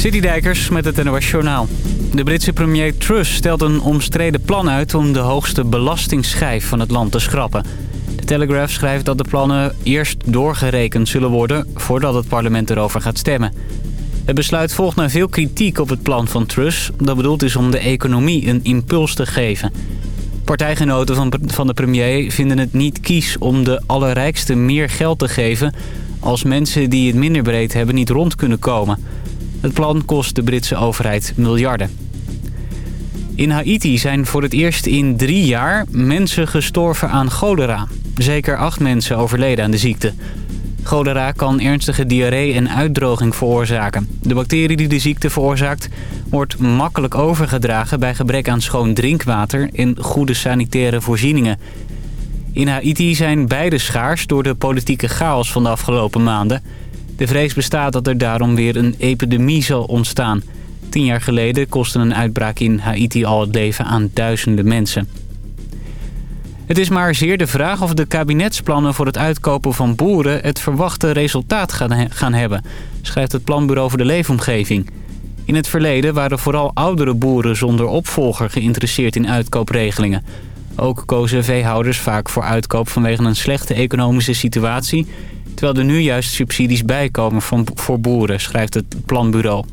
Citydijkers met het NOS Journaal. De Britse premier Truss stelt een omstreden plan uit om de hoogste belastingsschijf van het land te schrappen. De Telegraph schrijft dat de plannen eerst doorgerekend zullen worden voordat het parlement erover gaat stemmen. Het besluit volgt na veel kritiek op het plan van Truss... dat bedoeld is om de economie een impuls te geven. Partijgenoten van, de premier vinden het niet kies om de allerrijkste meer geld te geven... als mensen die het minder breed hebben niet rond kunnen komen. Het plan kost de Britse overheid miljarden. In Haiti zijn voor het eerst in drie jaar mensen gestorven aan cholera. Zeker acht mensen overleden aan de ziekte. Cholera kan ernstige diarree en uitdroging veroorzaken. De bacterie die de ziekte veroorzaakt wordt makkelijk overgedragen bij gebrek aan schoon drinkwater en goede sanitaire voorzieningen. In Haiti zijn beide schaars door de politieke chaos van de afgelopen maanden. De vrees bestaat dat er daarom weer een epidemie zal ontstaan. Tien jaar geleden kostte een uitbraak in Haiti al het leven aan duizenden mensen. Het is maar zeer de vraag of de kabinetsplannen voor het uitkopen van boeren... het verwachte resultaat gaan hebben, schrijft het Planbureau voor de Leefomgeving. In het verleden waren vooral oudere boeren zonder opvolger geïnteresseerd in uitkoopregelingen. Ook kozen veehouders vaak voor uitkoop vanwege een slechte economische situatie... terwijl er nu juist subsidies bijkomen voor boeren, schrijft het planbureau.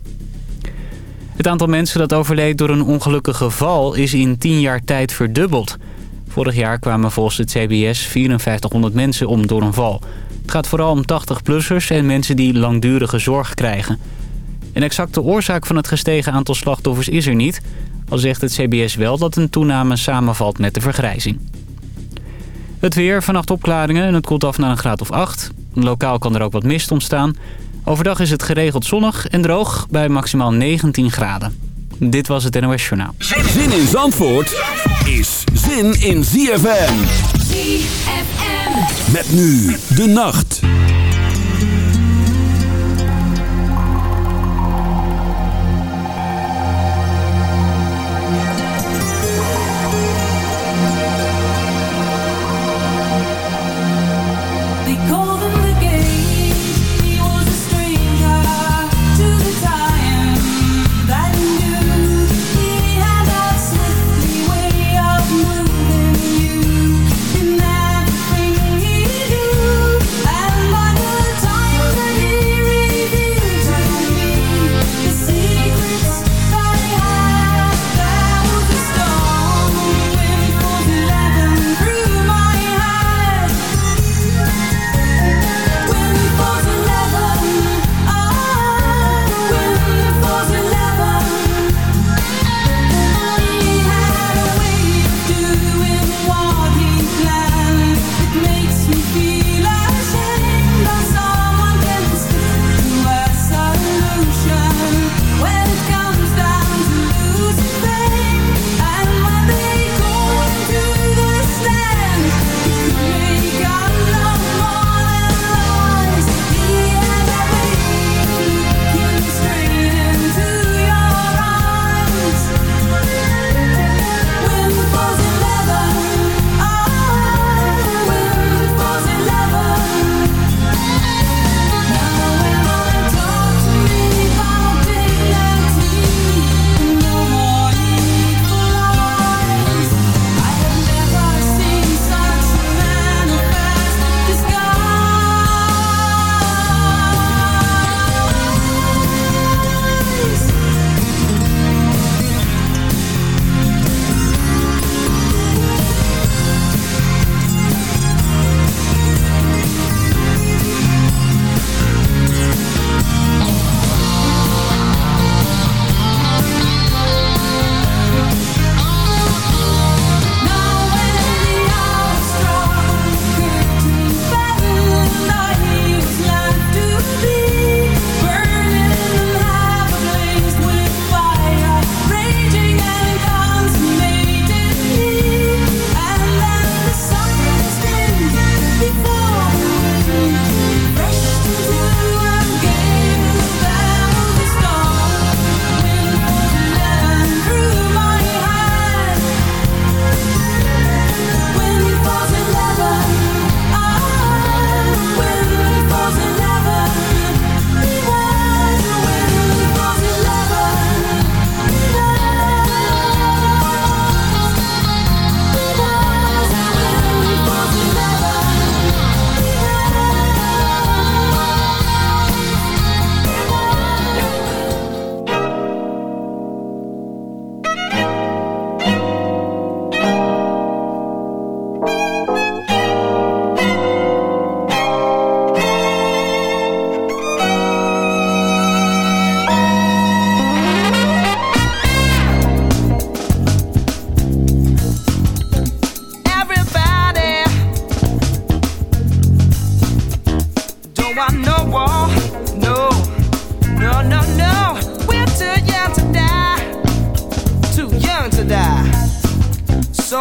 Het aantal mensen dat overleed door een ongelukkig geval is in 10 jaar tijd verdubbeld. Vorig jaar kwamen volgens het CBS 5400 mensen om door een val. Het gaat vooral om 80-plussers en mensen die langdurige zorg krijgen. Een exacte oorzaak van het gestegen aantal slachtoffers is er niet... al zegt het CBS wel dat een toename samenvalt met de vergrijzing. Het weer, vannacht opklaringen en het koelt af naar een graad of 8. Lokaal kan er ook wat mist ontstaan. Overdag is het geregeld zonnig en droog bij maximaal 19 graden. Dit was het NOS Journaal. Zin in Zandvoort is zin in ZFM. ZFM. Met nu de nacht.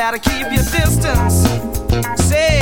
better keep your distance. Say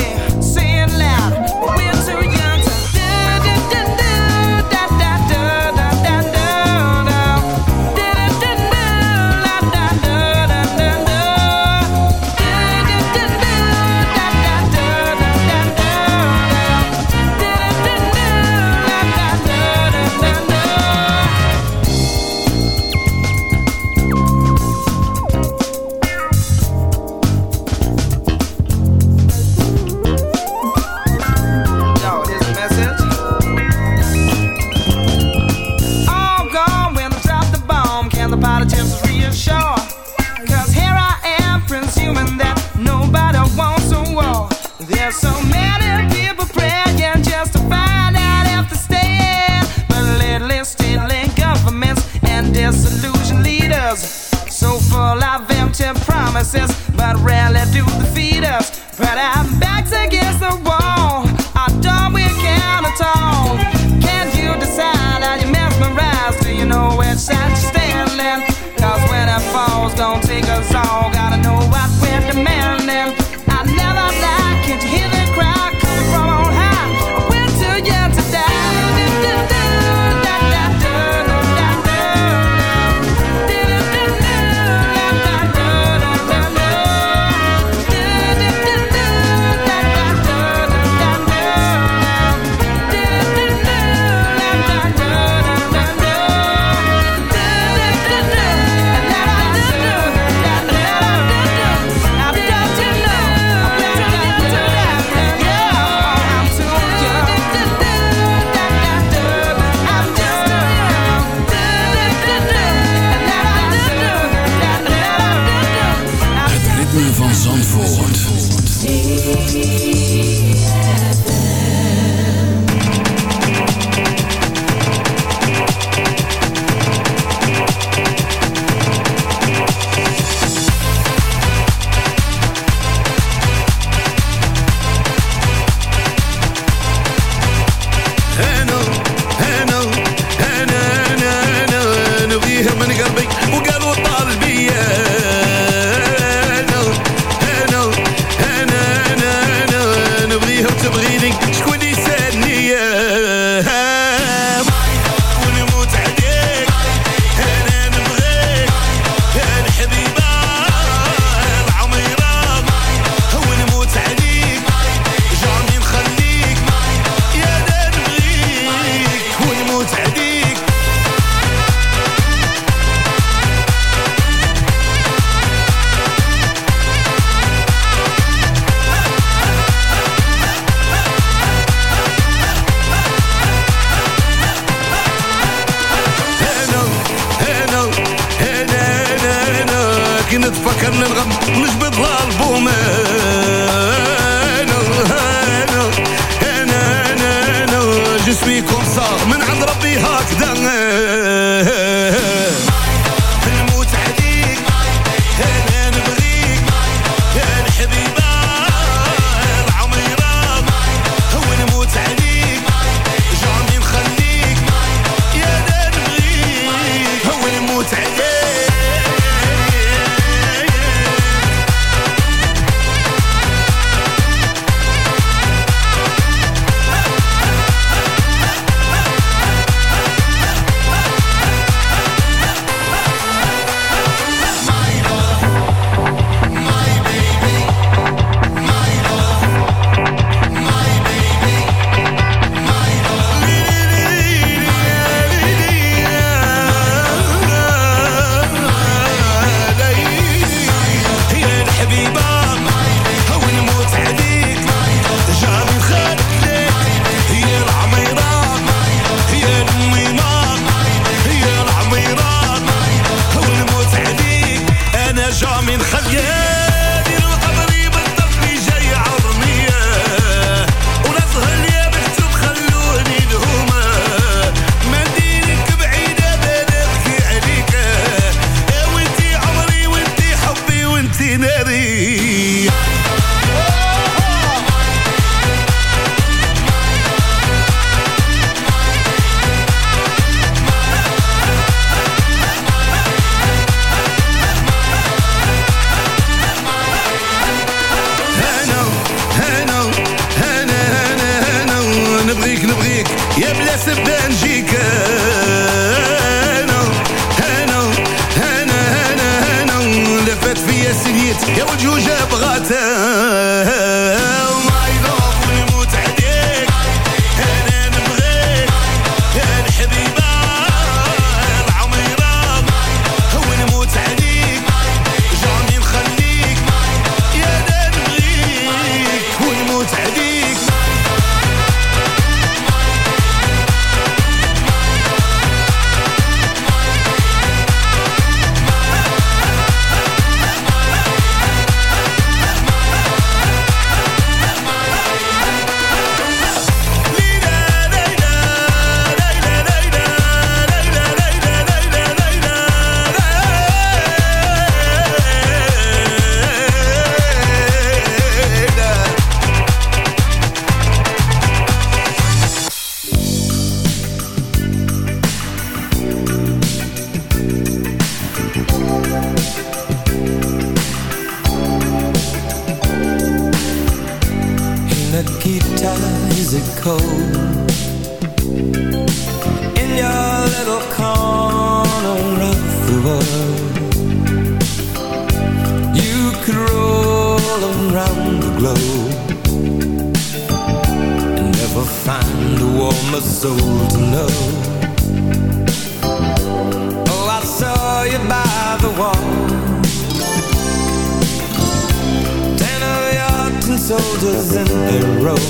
soldiers in their row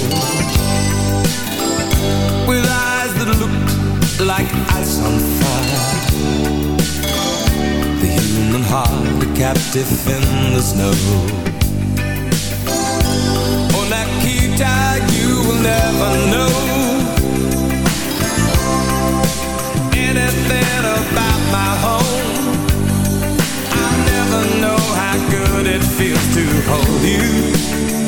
With eyes that look like ice on fire. The human heart, a captive in the snow. On that key tag you will never know Anything about my home. I never know how good it feels to hold you.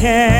can.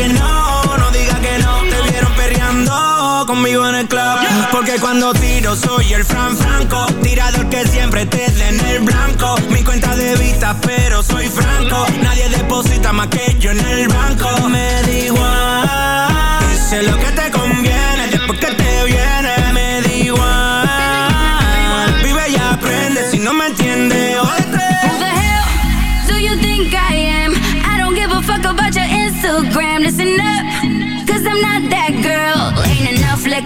que no, no digas que no. Te vieron perreando conmigo en el club. Porque cuando tiro soy el Fran Franco, tirador que siempre te en el blanco. Mi cuenta de vista, pero soy franco. Nadie deposita más que yo en el banco. Me da igual, sé lo que te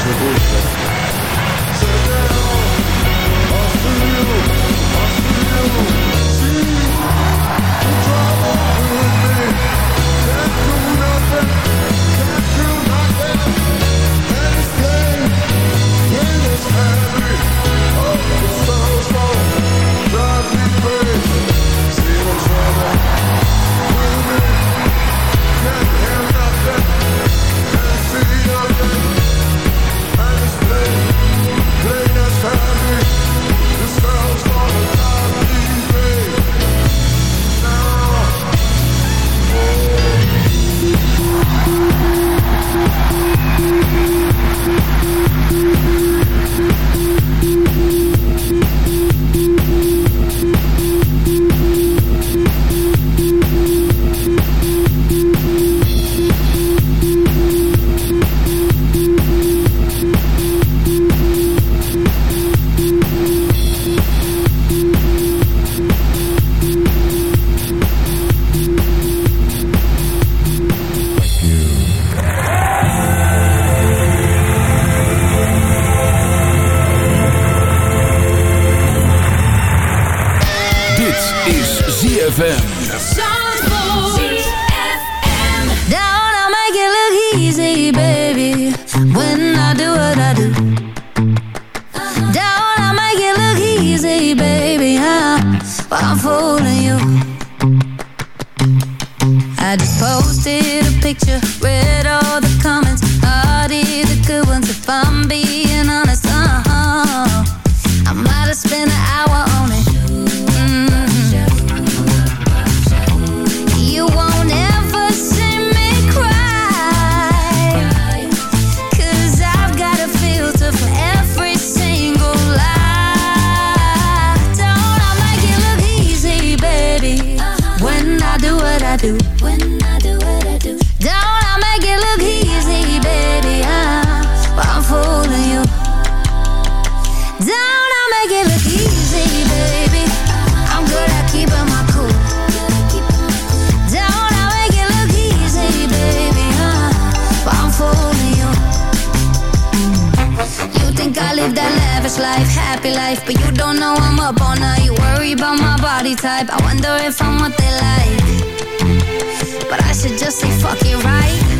wieczne bójce. Chcę tego, I just posted a picture, read all the comments, I did the good ones. If I'm being don't know I'm up all night. Worry about my body type. I wonder if I'm what they like. But I should just say fuck it right?